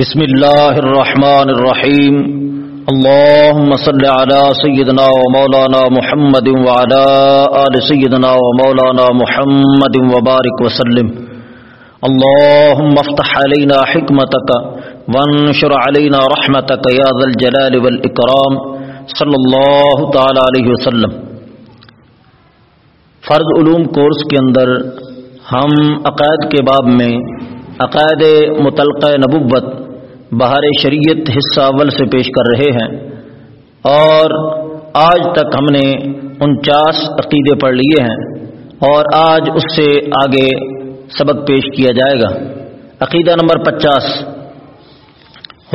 بسم الله الرحمن الرحيم اللهم صل على سيدنا ومولانا محمد وعلى آل سيدنا ومولانا محمد وبارك وسلم اللهم افتح علينا حكمتك وانشر علينا رحمتك يا ذا الجلال والإكرام صلی اللہ تعالی علیہ وسلم. فرض علوم کورس کے اندر ہم عقائد کے باب میں عقائد متلقہ نبوت بہار شریعت حصہ اول سے پیش کر رہے ہیں اور آج تک ہم نے انچاس عقیدے پڑھ لیے ہیں اور آج اس سے آگے سبق پیش کیا جائے گا۔ عقیدہ نمبر پچاس۔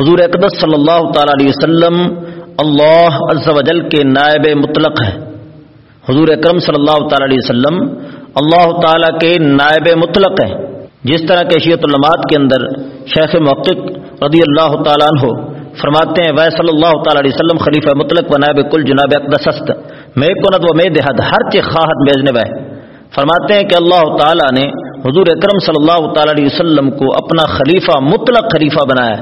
حضور اقدس صلی اللہ تعالی علیہ وسلم اللہ عز و جل کے نائب مطلق ہے حضور اکرم صلی اللہ تعالی علیہ وسلم اللہ تعالیٰ کے نائب مطلق ہیں۔ جس طرح کے شیعت علامات کے اندر شیخ محقق رضی اللہ تعالیٰ عنہ فرماتے ہیں وی صلی اللہ تعالی علیہ وسلم خلیفہ مطلق و نائب کل جناب اقدست میں کنت و میں دہد، ہر چی خواہد بیزنے بے فرماتے ہیں کہ اللہ تعالیٰ نے حضور اکرم صلی اللہ تعالی علیہ وسلم کو اپنا خلیفہ، مطلق خلیفہ بنایا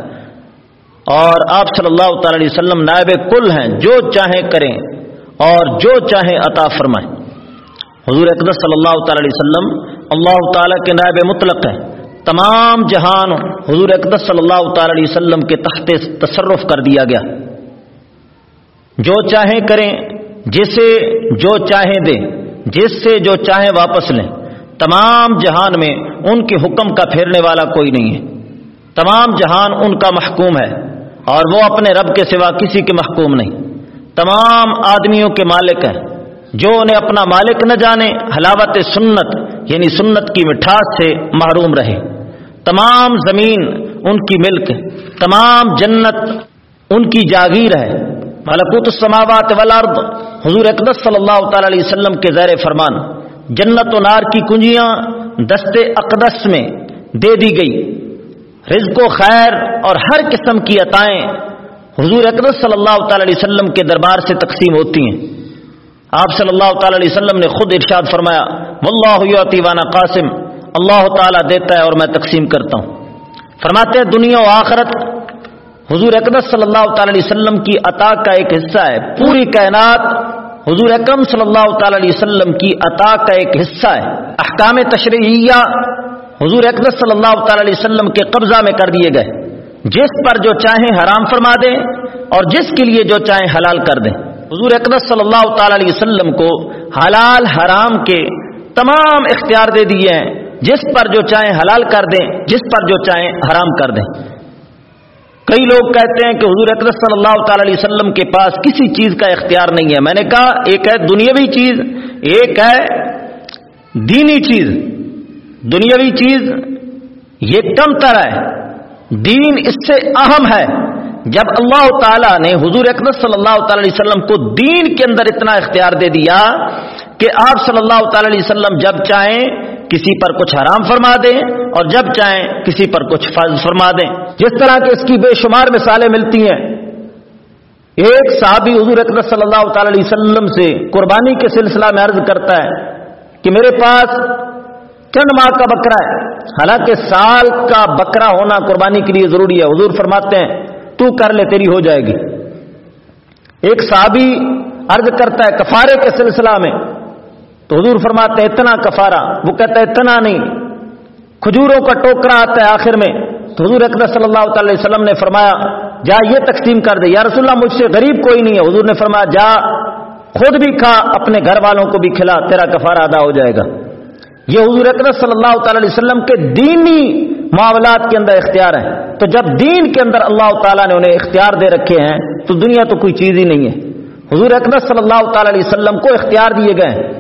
اور آپ صلی اللہ تعالی علیہ وسلم نائب کل ہیں، جو چاہیں کریں اور جو چاہیں عطا فرمائیں۔ حضور اقدس صلی اللہ تعالی علیہ وسلم اللہ تعالیٰ کے نائب مطلق ہیں۔ تمام جہان حضور اقدس صلی اللہ تعالی علیہ وسلم کے تحت تصرف کر دیا گیا۔ جو چاہیں کریں، جسے جو چاہیں دیں جس سے جو چاہیں واپس لیں۔ تمام جہان میں ان کے حکم کا پھیرنے والا کوئی نہیں ہے۔ تمام جہان ان کا محکوم ہے اور وہ اپنے رب کے سوا کسی کے محکوم نہیں۔ تمام آدمیوں کے مالک ہیں۔ جو انہیں اپنا مالک نہ جانے، حلاوت سنت یعنی سنت کی مٹھاس سے محروم رہے۔ تمام زمین ان کی ملک، تمام جنت ان کی جاگیر ہے۔ ملکوت السماوات والارض، حضور اقدس صلی اللہ تعالی علیہ وسلم کے زیر فرمان۔ جنت و نار کی کنجیاں دست اقدس میں دے دی گئی۔ رزق و خیر اور ہر قسم کی عطائیں حضور اقدس صلی اللہ تعالی علیہ وسلم کے دربار سے تقسیم ہوتی ہیں۔ آپ صلی اللہ تعالی علیہ وسلم نے خود ارشاد فرمایا، واللہ وانا قاسم، اللہ تعالیٰ دیتا ہے اور میں تقسیم کرتا ہوں. فرماتے ہیں، دنیا و آخرت حضور اقدس صلی اللہ تعالی علیہ وسلم کی عطا کا ایک حصہ ہے، پوری کائنات حضور اکرم صلی اللہ تعالی علیہ وسلم کی عطا کا ایک حصہ ہے۔ احکام تشریحیہ حضور اقدس صلی اللہ تعالی علیہ وسلم کے قبضہ میں کر دیے گئے۔ جس پر جو چاہیں حرام فرما دیں اور جس کے لیے جو چاہیں حلال کر دیں۔ حضور اقدس صلی اللہ تعالی علیہ وسلم کو حلال حرام کے تمام اختیار دے دیے ہیں۔ جس پر جو چاہیں حلال کر دیں، جس پر جو چاہیں حرام کر دیں۔ کئی لوگ کہتے ہیں کہ حضور اقدس صلی اللہ تعالی علیہ وسلم کے پاس کسی چیز کا اختیار نہیں ہے۔ میں نے کہا، ایک ہے دنیاوی چیز، ایک ہے دینی چیز۔ دنیاوی چیز یہ کم تر ہے۔ دین اس سے اہم ہے۔ جب اللہ تعالیٰ نے حضور اقدس صلی اللہ تعالی علیہ وسلم کو دین کے اندر اتنا اختیار دے دیا کہ آپ صلی اللہ تعالی علیہ وسلم جب چاہیں کسی پر کچھ حرام فرما دیں اور جب چاہیں کسی پر کچھ فرض فرما دیں۔ جس طرح کہ اس کی بے شمار مثالیں ملتی ہیں۔ ایک صحابی حضور اقدس صلی اللہ تعالی علیہ وسلم سے قربانی کے سلسلہ میں عرض کرتا ہے کہ میرے پاس چند ماہ کا بکرا ہے۔ حالانکہ سال کا بکرا ہونا قربانی کے لیے ضروری ہے۔ حضور فرماتے ہیں تو کر لے، تیری ہو جائے گی۔ ایک صحابی عرض کرتا ہے، کفارے کے سلسلہ میں۔ تو حضور فرماتے ہیں، اتنا کفارہ۔ وہ کہتا ہے، اتنا نہیں۔ کھجوروں کا ٹوکرا آتا ہے آخر میں۔ تو حضور اکبر صلی اللہ تعالی وسلم نے فرمایا، جا یہ تقسیم کر دے۔ یا رسول اللہ، مجھ سے غریب کوئی نہیں ہے۔ حضور نے فرمایا، جا، خود بھی کھا، اپنے گھر والوں کو بھی کھلا، تیرا کفارہ ادا ہو جائے گا۔ یہ حضور اکرم صلی اللہ تعالی علیہ وسلم کے دینی معاملات کے اندر اختیار ہیں۔ تو جب دین کے اندر اللہ تعالیٰ نے انہیں اختیار دے رکھے ہیں، تو دنیا تو کوئی چیز ہی نہیں ہے۔ حضور اکرم صلی اللہ تعالی علیہ وسلم کو اختیار دیے گئے ہیں۔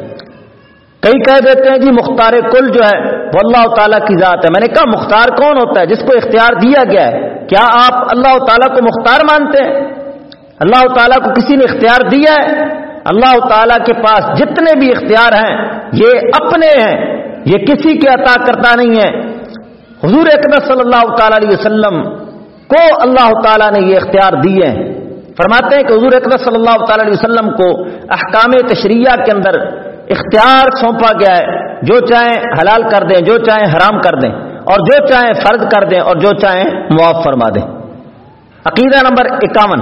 کئی کہہ دیتے ہیں جی مختار کل جو ہے، وہ اللہ تعالیٰ کی ذات ہے۔ میں نے کہا، مختار کون ہوتا ہے؟ جس کو اختیار دیا گیا ہے۔ کیا آپ اللہ تعالیٰ کو مختار مانتے ہیں؟ اللہ تعالیٰ کو کسی نے اختیار دیا ہے؟ اللہ تعالیٰ کے پاس جتنے بھی اختیار ہیں، یہ اپنے ہیں۔ یہ کسی کے عطا کرتا نہیں ہے۔ حضور اقدس صلی اللہ تعالی علیہ وسلم کو اللہ تعالیٰ نے یہ اختیار دیے ہیں فرماتے ہیں کہ حضور اقدس صلی اللہ تعالی علیہ وسلم کو احکام تشریعہ کے اندر اختیار سونپا گیا ہے۔ جو چاہیں حلال کر دیں، جو چاہیں حرام کر دیں، اور جو چاہیں فرض کر دیں، اور جو چاہیں معاف فرما دیں۔ عقیدہ نمبر اکاون۔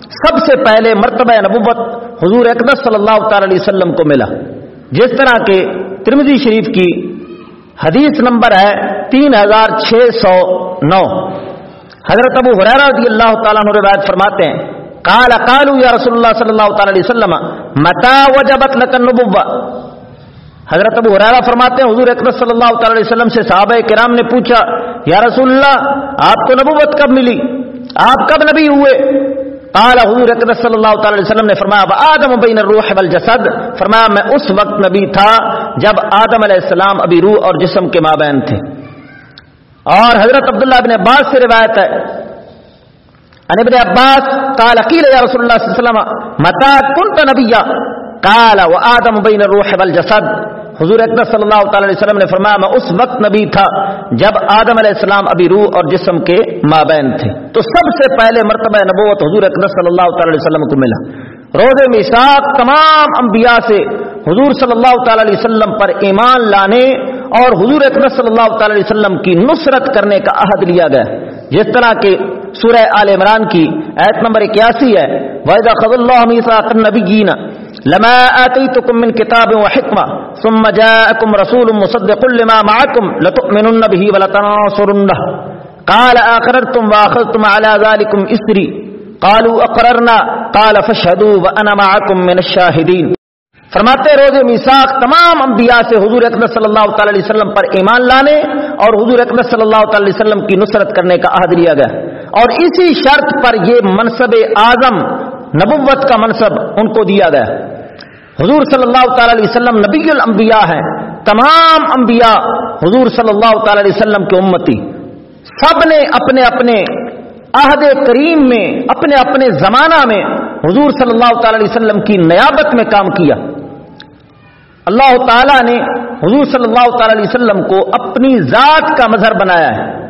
سب سے پہلے مرتبہ نبوت حضور اقدس صلی اللہ تعالی علیہ وسلم کو ملا۔ جس طرح کے ترمزی شریف کی حدیث نمبر ہے تین ہزار چھ سو نو۔ حضرت ابو حرارہ رضی اللہ تعالیٰ روایت فرماتے ہیں کال اکالو یا رسول اللہ صلی اللہ تعالی علیہ وسلم متا وجبت لکن نبوہ حضرت ابو حرارہ فرماتے ہیں، حضور اکرم صلی اللہ تعالی علیہ وسلم سے صحابہ کرام نے پوچھا، یا رسول اللہ، آپ کو نبوت کب ملی؟ آپ کب نبی ہوئے؟ قال، حضور اکرم صلی اللہ تعالی علیہ وسلم نے فرمایا آدم بین الروح والجسد، فرمایا، میں اس وقت نبی تھا جب آدم علیہ السلام ابھی روح اور جسم کے مابین تھے۔ اور حضرت عبداللہ ابن عباس سے روایت ہے۔ ان ابن عباس قال، قیل یا رسول اللہ صلی اللہ علیہ وسلم متا کنت نبیا قال و آدم بین الروح والجسد۔ حضور اکبر صلی اللہ تعالی علیہ وسلم نے فرمایا، میں اس وقت نبی تھا جب آدم علیہ السلام ابھی روح اور جسم کے مابین تھے۔ تو سب سے پہلے مرتبہ نبوت حضور اکبر صلی اللہ تعالی علیہ وسلم کو ملا۔ روز میساک تمام انبیاء سے حضور صلی اللہ تعالی علیہ وسلم پر ایمان لانے اور حضور اکبر صلی اللہ تعالی علیہ وسلم کی نصرت کرنے کا عہد لیا گیا۔ جس طرح کے سورہ آل عمران کی ایت نمبر اکیاسی ہے، وَإِذَا خَذَ اللَّهُ مِيثَاقَ النَّبِيِّينَ لما آتيتكم من كتاب وحكمة ثم جاءكم رسول مصدق لما معكم لتؤمنن به ولتناصرنه قال آخررتم وآخذتم على ذلكم إسري۔ قالوا أقررنا۔ قال فاشهدوا وأنا معكم من الشاهدين۔ فرماتے روز میساک تمام انبیاء سے حضور اکبر صلی اللہ تعالی علیہ وسلم پر ایمان لانے اور حضور اکبر صلی اللہ تعالی علیہ وسلم کی نصرت کرنے کا عہد لیا گیا۔ اور اسی شرط پر یہ منصب اعظم نبوت کا منصب ان کو دیا گیا۔ حضور صلی اللہ تعالی علیہ وسلم نبی الانبیاء ہیں۔ تمام انبیاء حضور صلی اللہ تعالی علیہ وسلم کے امتی۔ سب نے اپنے اپنے عہد کریم میں، اپنے اپنے زمانہ میں حضور صلی اللہ تعالی علیہ وسلم کی نیابت میں کام کیا۔ اللہ تعالی نے حضور صلی اللہ تعالی علیہ وسلم کو اپنی ذات کا مظہر بنایا ہے۔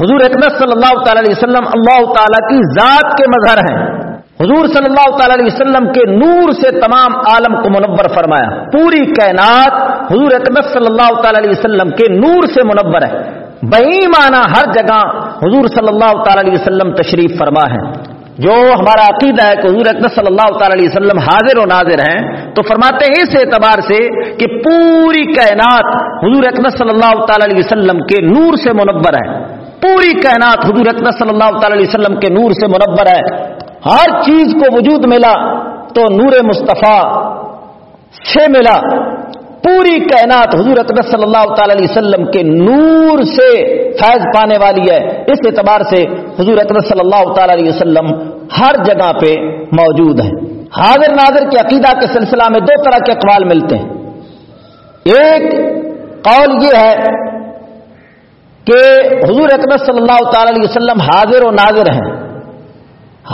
حضور اکمت صلی اللہ تعالی علیہ وسلم اللہ تعالیٰ کی ذات کے مظہر ہیں۔ حضور صلی اللہ تعالی علیہ وسلم کے نور سے تمام عالم کو منور فرمایا۔ پوری کائنات حضور اکمت صلی اللہ تعالی علیہ وسلم کے نور سے منور ہے۔ بہی معنی ہر جگہ حضور صلی اللہ تعالی علیہ وسلم تشریف فرما ہے۔ جو ہمارا عقیدہ ہے کہ حضور اکمت صلی اللہ تعالی علیہ وسلم حاضر و ناظر ہیں، تو فرماتے ہیں اس اعتبار سے کہ پوری کائنات حضور اکمت صلی اللہ تعالی علیہ وسلم کے نور سے منور ہے۔ پوری کائنات حضور اکبر صلی اللہ تعالی علیہ وسلم کے نور سے منور ہے۔ ہر چیز کو وجود ملا تو نور مصطفیٰ سے ملا۔ پوری کائنات حضور اکبر صلی اللہ تعالی علیہ وسلم کے نور سے فیض پانے والی ہے۔ اس اعتبار سے حضور اکبر صلی اللہ تعالی علیہ وسلم ہر جگہ پہ موجود ہے حاضر ناظر کے عقیدہ کے سلسلہ میں دو طرح کے اقوال ملتے ہیں۔ ایک قول یہ ہے کہ حضور اکبر صلی اللہ تعالی علیہ وسلم حاضر و ناظر ہیں۔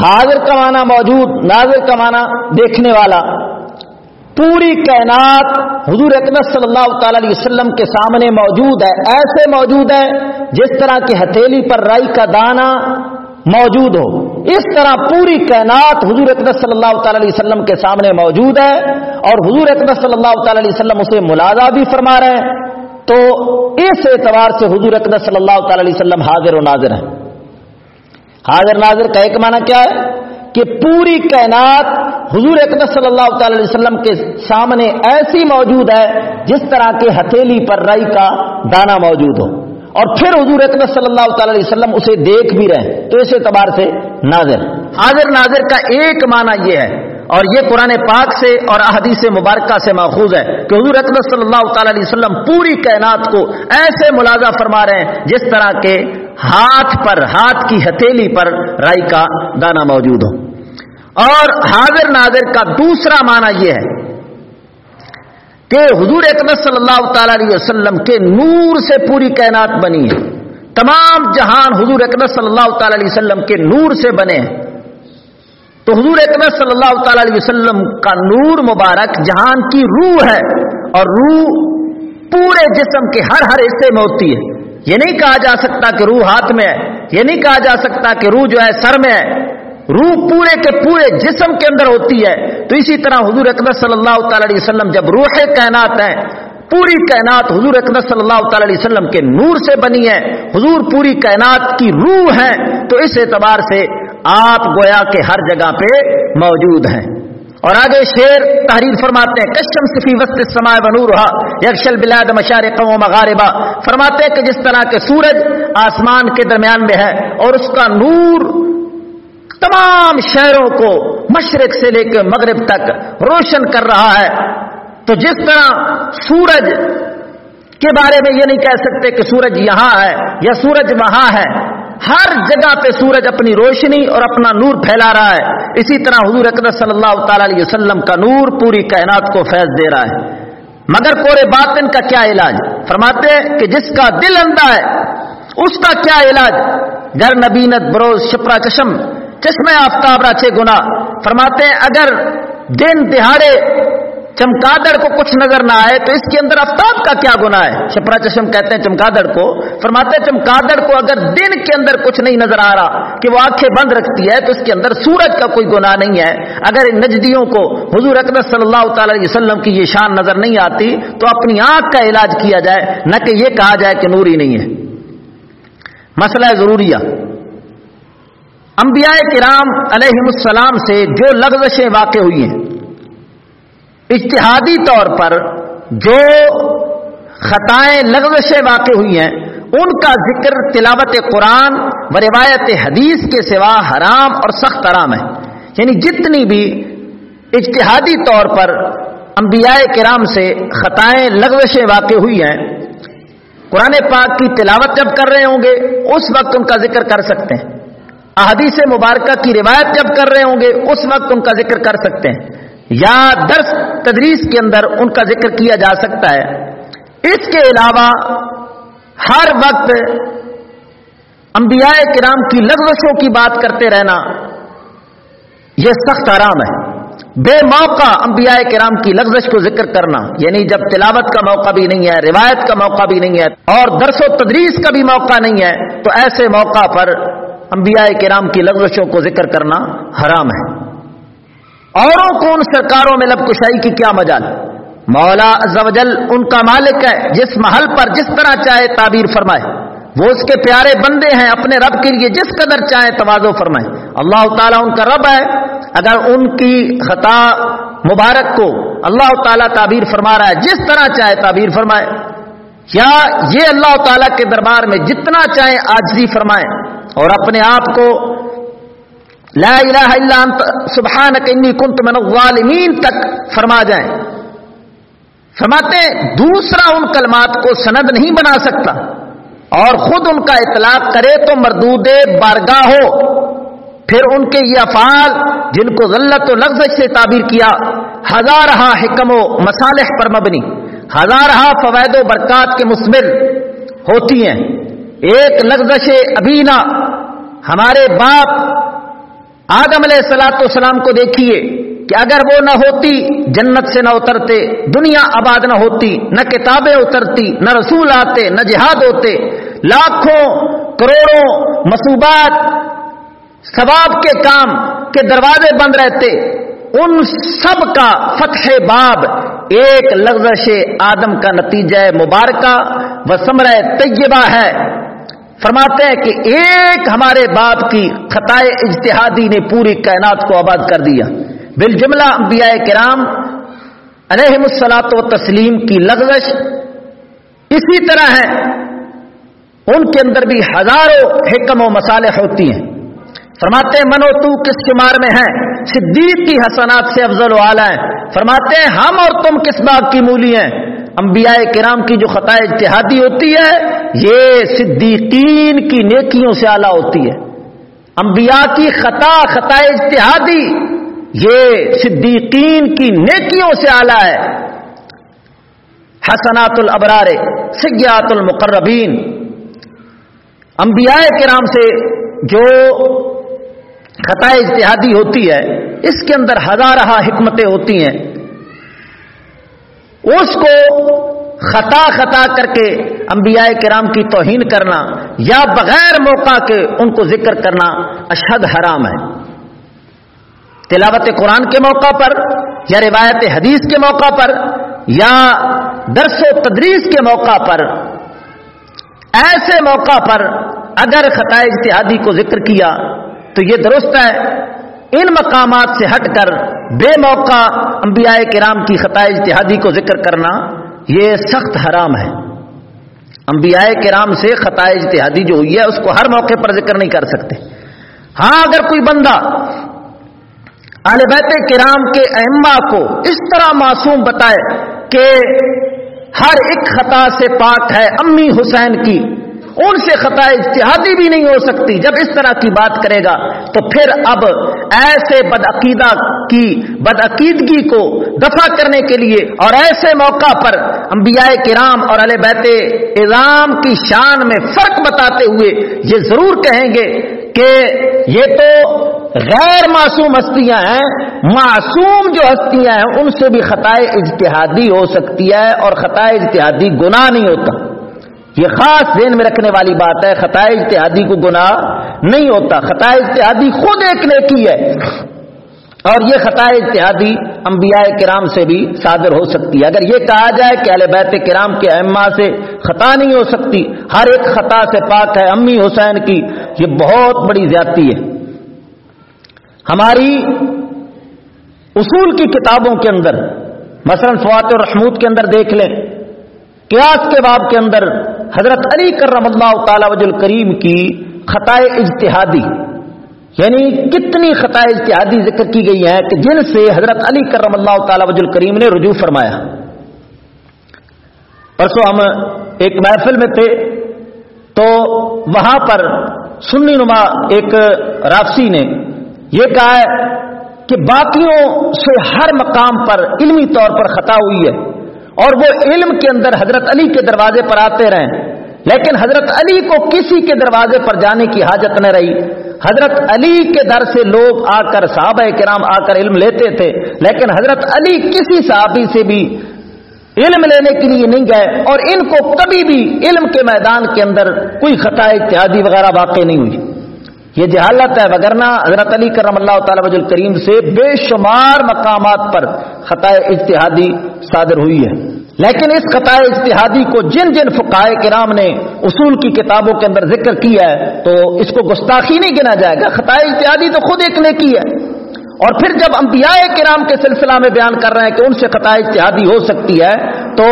حاضر کا معنی موجود، ناظر کا معنی دیکھنے والا۔ پوری کائنات حضور اکبر صلی اللہ تعالی علیہ وسلم کے سامنے موجود ہے، ایسے موجود ہے جس طرح کی ہتھیلی پر رائی کا دانا موجود ہو۔ اس طرح پوری کائنات حضور اکبر صلی اللہ تعالی علیہ وسلم کے سامنے موجود ہے اور حضور اکبر صلی اللہ تعالی علیہ وسلم اسے ملازہ بھی فرما رہے ہیں۔ تو اس اعتبار سے حضور اکبر صلی اللہ تعالی علیہ وسلم حاضر و ناظر ہیں۔ حاضر ناظر کا ایک معنی کیا ہے؟ کہ پوری کائنات حضور اکبر صلی اللہ تعالی علیہ وسلم کے سامنے ایسی موجود ہے جس طرح کے ہتھیلی پر رائی کا دانا موجود ہو۔ اور پھر حضور اکبر صلی اللہ تعالی علیہ وسلم اسے دیکھ بھی رہے تو اس اعتبار سے ناظر۔ حاضر ناظر کا ایک معنی یہ ہے، اور یہ قرآن پاک سے اور احادیث مبارکہ سے ماخوذ ہے کہ حضور اکبر صلی اللہ تعالی علیہ وسلم پوری کائنات کو ایسے ملازہ فرما رہے ہیں جس طرح کے ہاتھ پر، ہاتھ کی ہتھیلی پر رائی کا دانا موجود ہو۔ اور حاضر ناظر کا دوسرا معنی یہ ہے کہ حضور اکبر صلی اللہ تعالی علیہ وسلم کے نور سے پوری کائنات بنی ہے۔ تمام جہان حضور اکبر صلی اللہ تعالی علیہ وسلم کے نور سے بنے ہیں۔ تو حضور اکبر صلی اللہ تعالی علیہ وسلم کا نور مبارک جہان کی روح ہے اور روح پورے جسم کے ہر ہر حصے میں ہوتی ہے۔ یہ نہیں کہا جا سکتا کہ روح ہاتھ میں ہے، یہ نہیں کہا جا سکتا کہ روح جو ہے سر میں ہے۔ روح پورے کے پورے جسم کے اندر ہوتی ہے۔ تو اسی طرح حضور اکبر صلی اللہ تعالی علیہ وسلم جب روح کائنات ہیں، پوری کائنات حضور اکمت صلی اللہ تعالی علیہ وسلم کے نور سے بنی ہے۔ حضور پوری کائنات کی روح ہے۔ تو اس اعتبار سے آپ گویا کے ہر جگہ پہ موجود ہیں۔ اور آگے شیر تحریر فرماتے ہیں کشم صفی وسط سمائے بنور یکشل بلاد مشار قوم مغاربہ فرماتے ہیں کہ جس طرح کے سورج آسمان کے درمیان میں ہے اور اس کا نور تمام شہروں کو مشرق سے لے کے مغرب تک روشن کر رہا ہے۔ تو جس طرح سورج کے بارے میں یہ نہیں کہہ سکتے کہ سورج یہاں ہے یا سورج وہاں ہے ہر جگہ پہ سورج اپنی روشنی اور اپنا نور پھیلا رہا ہے۔ اسی طرح حضور اکبر صلی اللہ تعالی علیہ وسلم کا نور پوری کائنات کو فیض دے رہا ہے۔ مگر کورے باطن کا کیا علاج؟ فرماتے ہیں کہ جس کا دل اندھا ہے، اس کا کیا علاج؟ گر نبینت بروز شپرا چشم، چشمے آفتاب راچے گنا فرماتے ہیں اگر دن دہاڑے چمکادڑ کو کچھ نظر نہ آئے تو اس کے اندر آفتاب کا کیا گنا ہے؟ شپرا چشم کہتے ہیں چمکادڑ کو، فرماتے ہیں چمکادڑ کو اگر دن کے اندر کچھ نہیں نظر آ رہا کہ وہ آنکھیں بند رکھتی ہے تو اس کے اندر سورج کا کوئی گناہ نہیں ہے۔ اگر ان نجدیوں کو حضور اکبر صلی اللہ تعالی علیہ وسلم کی یہ شان نظر نہیں آتی تو اپنی آنکھ کا علاج کیا جائے، نہ کہ یہ کہا جائے کہ نور ہی نہیں ہے۔ مسئلہ ضروریہ۔ انبیاء کرام علیہ السلام سے جو لغزشیں واقع ہوئی ہیں اجتہادی طور پر جو خطائیں لغزشیں واقع ہوئی ہیں، ان کا ذکر تلاوت قرآن و روایت حدیث کے سوا حرام اور سخت حرام ہے۔ یعنی جتنی بھی اجتہادی طور پر انبیاء کرام سے خطائیں لغزشیں واقع ہوئی ہیں، قرآن پاک کی تلاوت جب کر رہے ہوں گے، اس وقت ان کا ذکر کر سکتے ہیں۔ احادیث مبارکہ کی روایت جب کر رہے ہوں گے، اس وقت ان کا ذکر کر سکتے ہیں۔ یا درس تدریس کے اندر ان کا ذکر کیا جا سکتا ہے۔ اس کے علاوہ ہر وقت انبیاء کرام کی لغزشوں کی بات کرتے رہنا، یہ سخت آرام ہے۔ بے موقع انبیاء کرام کی لغزش کو ذکر کرنا یعنی جب تلاوت کا موقع بھی نہیں ہے، روایت کا موقع بھی نہیں ہے، اور درس و تدریس کا بھی موقع نہیں ہے، تو ایسے موقع پر انبیاء کرام کی لغزشوں کو ذکر کرنا حرام ہے۔ اوروں کو ان سرکاروں میں لب کشائی کی کیا مجال؟ مولا ازوجل ان کا مالک ہے، جس محل پر جس طرح چاہے تعبیر فرمائے۔ وہ اس کے پیارے بندے ہیں، اپنے رب کے لیے جس قدر چاہے توازو فرمائے۔ اللہ تعالیٰ ان کا رب ہے۔ اگر ان کی خطا مبارک کو اللہ تعالیٰ تعبیر فرما رہا ہے، جس طرح چاہے تعبیر فرمائے۔ یا یہ اللہ تعالیٰ کے دربار میں جتنا چاہے آجزی فرمائے اور اپنے آپ کو لا الہ الا انت سبحانک انی کنت من الظالمین تک فرما جائیں۔ فرماتے دوسرا ان کلمات کو سند نہیں بنا سکتا۔ اور خود ان کا اطلاق کرے تو مردود بارگاہ ہو۔ پھر ان کے یہ افعال جن کو غلط و لفظ سے تعبیر کیا ہزارہ حکم و مسالح پر مبنی ہزارہ فوائد و برکات کے مسمل ہوتی ہیں۔ ایک لغزش ابینا، ہمارے باپ آدم علیہ السلاۃ والسلام کو دیکھیے کہ اگر وہ نہ ہوتی، جنت سے نہ اترتے، دنیا آباد نہ ہوتی، نہ کتابیں اترتی، نہ رسول آتے، نہ جہاد ہوتے، لاکھوں، کروڑوں مصوبات، ثواب کے کام، کے دروازے بند رہتے، ان سب کا فتح باب ایک لفظ آدم کا نتیجہ مبارکہ و سمرہ طیبہ ہے۔ فرماتے ہیں کہ ایک ہمارے باپ کی خطائے اجتہادی نے پوری کائنات کو آباد کر دیا۔ بال جملہ انبیاء کرام علیہ السلاط و تسلیم کی لغزش اسی طرح ہے۔ ان کے اندر بھی ہزاروں حکم و مسالے ہوتی ہیں۔ فرماتے ہیں، منو تو کس شمار میں ہے صدیق کی حسنات سے افضل و اعلیٰ ہیں۔ فرماتے ہیں، ہم اور تم کس باغ کی مولی ہیں؟ انبیاء کرام کی جو خطا اتحادی ہوتی ہے، یہ صدیقین کی نیکیوں سے اعلیٰ ہوتی ہے۔ انبیاء کی خطا خطا اتحادی یہ صدیقین کی نیکیوں سے اعلیٰ ہے۔ حسنات الابرار سیات المقربین۔ انبیاء کرام سے جو خطا اتحادی ہوتی ہے، اس کے اندر ہزارہ حکمتیں ہوتی ہیں۔ اس کو خطا خطا کر کے انبیاء کرام کی توہین کرنا یا بغیر موقع کے ان کو ذکر کرنا اشد حرام ہے۔ تلاوت قرآن کے موقع پر یا روایت حدیث کے موقع پر یا درس و تدریس کے موقع پر، ایسے موقع پر اگر خطۂ اتحادی کو ذکر کیا تو یہ درست ہے ان مقامات سے ہٹ کر بے موقع انبیاء کرام کی خطۂ اتحادی کو ذکر کرنا یہ سخت حرام ہے۔ انبیاء کرام سے خطۂ اتحادی جو ہوئی ہے، اس کو ہر موقع پر ذکر نہیں کر سکتے۔ ہاں اگر کوئی بندہ بیت کرام کے اہما کو اس طرح معصوم بتائے کہ ہر ایک خطا سے پاک ہے، امی حسین کی ان سے خطا اتحادی بھی نہیں ہو سکتی۔ جب اس طرح کی بات کرے گا تو پھر اب ایسے بدعقیدہ کی، بدعقیدگی کو دفع کرنے کے لیے اور ایسے موقع پر انبیاء کرام اور علیہ بیت اظام کی شان میں فرق بتاتے ہوئے یہ ضرور کہیں گے کہ یہ تو غیر معصوم ہستیاں ہیں۔ معصوم جو ہستیاں ہیں، ان سے بھی خطائے اجتہادی ہو سکتی ہے اور خطائے اجتہادی گناہ نہیں ہوتا۔ یہ خاص ذہن میں رکھنے والی بات ہے، خطائے اجتہادی کو گناہ نہیں ہوتا۔ خطائے اجتہادی خود ایک نیکی ہے۔ اور یہ خطائے اتحادی انبیاء کرام سے بھی صادر ہو سکتی ہے۔ اگر یہ کہا جائے کہ اہل بیت کرام کے اما سے خطا نہیں ہو سکتی، ہر ایک خطا سے پاک ہے امی حسین کی، یہ بہت بڑی زیادتی ہے۔ ہماری اصول کی کتابوں کے اندر، مثلا فوات الرحمود کے اندر دیکھ لیں۔ قیاس کے باب کے اندر حضرت علی کرم اللہ تعالی وج الکریم کی خطائے اجتہادی یعنی کتنی خطائے اجتہادی ذکر کی گئی ہیں کہ جن سے حضرت علی کرم اللہ تعالی وج الکریم نے رجوع فرمایا۔ پرسوں ہم ایک محفل میں تھے تو وہاں پر سنی نما ایک رافسی نے یہ کہا ہے کہ باقیوں سے ہر مقام پر علمی طور پر خطا ہوئی ہے۔ اور وہ علم کے اندر حضرت علی کے دروازے پر آتے رہیں۔ لیکن حضرت علی کو کسی کے دروازے پر جانے کی حاجت نہ رہی۔ حضرت علی کے در سے لوگ آ کر صحابہ کرام آ کر علم لیتے تھے، لیکن حضرت علی کسی صحابی سے بھی علم لینے کے لیے نہیں گئے اور ان کو کبھی بھی علم کے میدان کے اندر کوئی خطا، اتحادی وغیرہ واقع نہیں ہوئی۔ یہ جہالت ہے، وگرنہ حضرت علی کرم اللہ تعالی وج الکریم سے بے شمار مقامات پر خطۂ اجتہادی صادر ہوئی ہے۔ لیکن اس خطۂ اجتہادی کو جن جن فقائے کرام نے اصول کی کتابوں کے اندر ذکر کیا ہے، تو اس کو گستاخی نہیں گنا جائے گا خطۂ اجتہادی تو خود ایک نے کی ہے۔ اور پھر جب انبیاء کرام کے سلسلہ میں بیان کر رہے ہیں کہ ان سے خطۂ اجتہادی ہو سکتی ہے، تو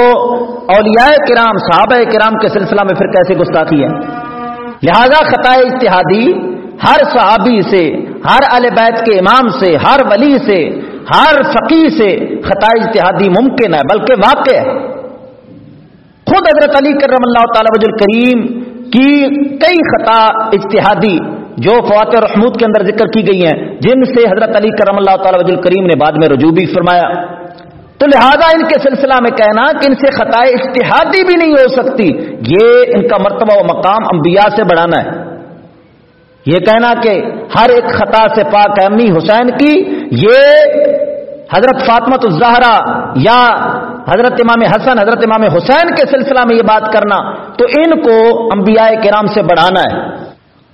اولیاء کرام، صحابہ کرام کے سلسلہ میں پھر کیسے گستاخی ہے؟ لہذا خطۂ اجتہادی ہر صحابی سے، ہر بیت کے امام سے، ہر ولی سے ہر فقی سے خطا اتحادی ممکن ہے، بلکہ واقع ہے۔ خود حضرت علی کرم اللہ تعالی وج الکریم کی کئی خطا اجتہادی جو فوات رحمود کے اندر ذکر کی گئی ہیں، جن سے حضرت علی کرم اللہ تعالی وج الکریم نے بعد میں رجوع بھی فرمایا۔ تو لہذا ان کے سلسلہ میں کہنا کہ ان سے خطائے اشتہادی بھی نہیں ہو سکتی، یہ ان کا مرتبہ و مقام انبیاء سے بڑھانا ہے۔ یہ کہنا کہ ہر ایک خطا سے پاک امی حسین کی، یہ حضرت فاطمت الزہرا یا حضرت امام حسن، حضرت امام حسین کے سلسلہ میں یہ بات کرنا، تو ان کو انبیاء کرام سے بڑھانا ہے۔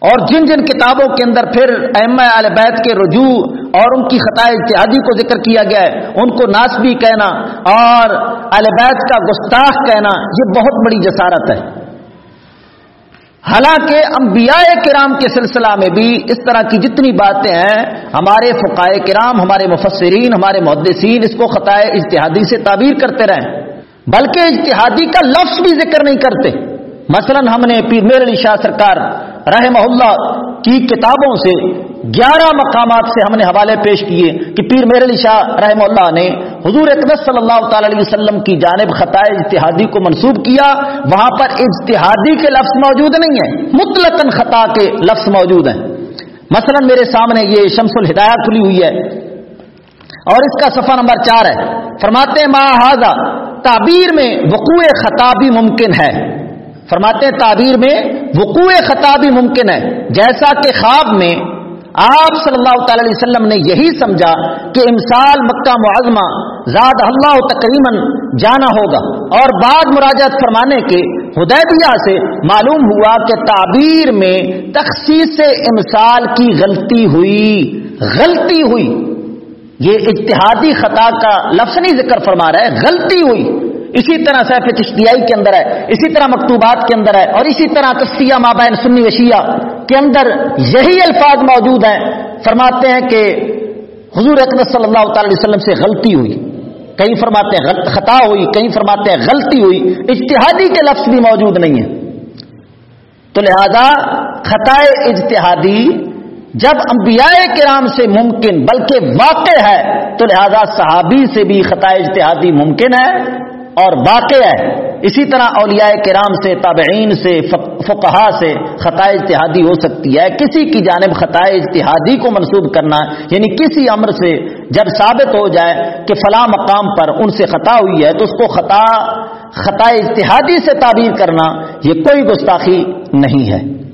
اور جن جن کتابوں کے اندر پھر احمد علیہ بیت کے رجوع اور ان کی خطۂ اتحادی کو ذکر کیا گیا ہے، ان کو ناسبی کہنا اور بیت کا گستاخ کہنا، یہ بہت بڑی جسارت ہے۔ حالانکہ انبیاء کرام کے سلسلہ میں بھی اس طرح کی جتنی باتیں ہیں، ہمارے فقائے کرام، ہمارے مفسرین، ہمارے محدثین اس کو خطائے اجتہادی سے تعبیر کرتے رہیں۔ بلکہ اجتہادی کا لفظ بھی ذکر نہیں کرتے۔ مثلا ہم نے پیر میر علی شاہ سرکار رحمہ اللہ کی کتابوں سے گیارہ مقامات سے ہم نے حوالے پیش کیے کہ پیر میر علی شاہ رحمہ اللہ نے حضور اقدس صلی اللہ تعالی علیہ وسلم کی جانب خطائے اجتہادی کو منسوب کیا۔ وہاں پر اجتہادی کے لفظ موجود نہیں ہیں مطلق خطا کے لفظ موجود ہیں۔ مثلا میرے سامنے یہ شمس الہدایات کھلی ہوئی ہے اور اس کا صفحہ نمبر چار ہے۔ فرماتے ہیں تعبیر میں وقوع خطا بھی ممکن ہے۔ فرماتے ہیں، تعبیر میں وقوع خطا بھی ممکن ہے۔ جیسا کہ خواب میں آپ صلی اللہ تعالی علیہ وسلم نے یہی سمجھا کہ امسال مکہ معظمہ زاد اللہ تقریباً جانا ہوگا اور بعد مراجعت فرمانے کے ہدیبیہ سے معلوم ہوا کہ تعبیر میں تخصیص امسال کی غلطی ہوئی۔ غلطی ہوئی۔ یہ اتحادی خطا کا لفظ نہیں ذکر فرما رہا ہے غلطی ہوئی۔ اسی طرح سیف چشتیائی کے اندر ہے، اسی طرح مکتوبات کے اندر ہے، اور اسی طرح تصفیہ مابین سنی وشیہ کے اندر یہی الفاظ موجود ہیں۔ فرماتے ہیں کہ حضور اکمت صلی اللہ تعالی وسلم سے غلطی ہوئی، کہیں فرماتے ہیں خطا ہوئی، کہیں فرماتے ہیں غلطی ہوئی، اجتہادی کے لفظ بھی موجود نہیں ہے تو لہذا خطائے اجتہادی جب انبیاء کرام سے ممکن، بلکہ واقع ہے، تو لہذا صحابی سے بھی خطائے اجتہادی ممکن ہے۔ اور واقع ہے، اسی طرح اولیاء کرام سے، تابعین سے فقہا سے خطائے اجتہادی ہو سکتی ہے۔ کسی کی جانب خطائے اجتہادی کو منسوب کرنا یعنی کسی امر سے جب ثابت ہو جائے کہ فلاں مقام پر ان سے خطا ہوئی ہے، تو اس کو خطا خطائے اجتہادی سے تعبیر کرنا، یہ کوئی گستاخی نہیں ہے۔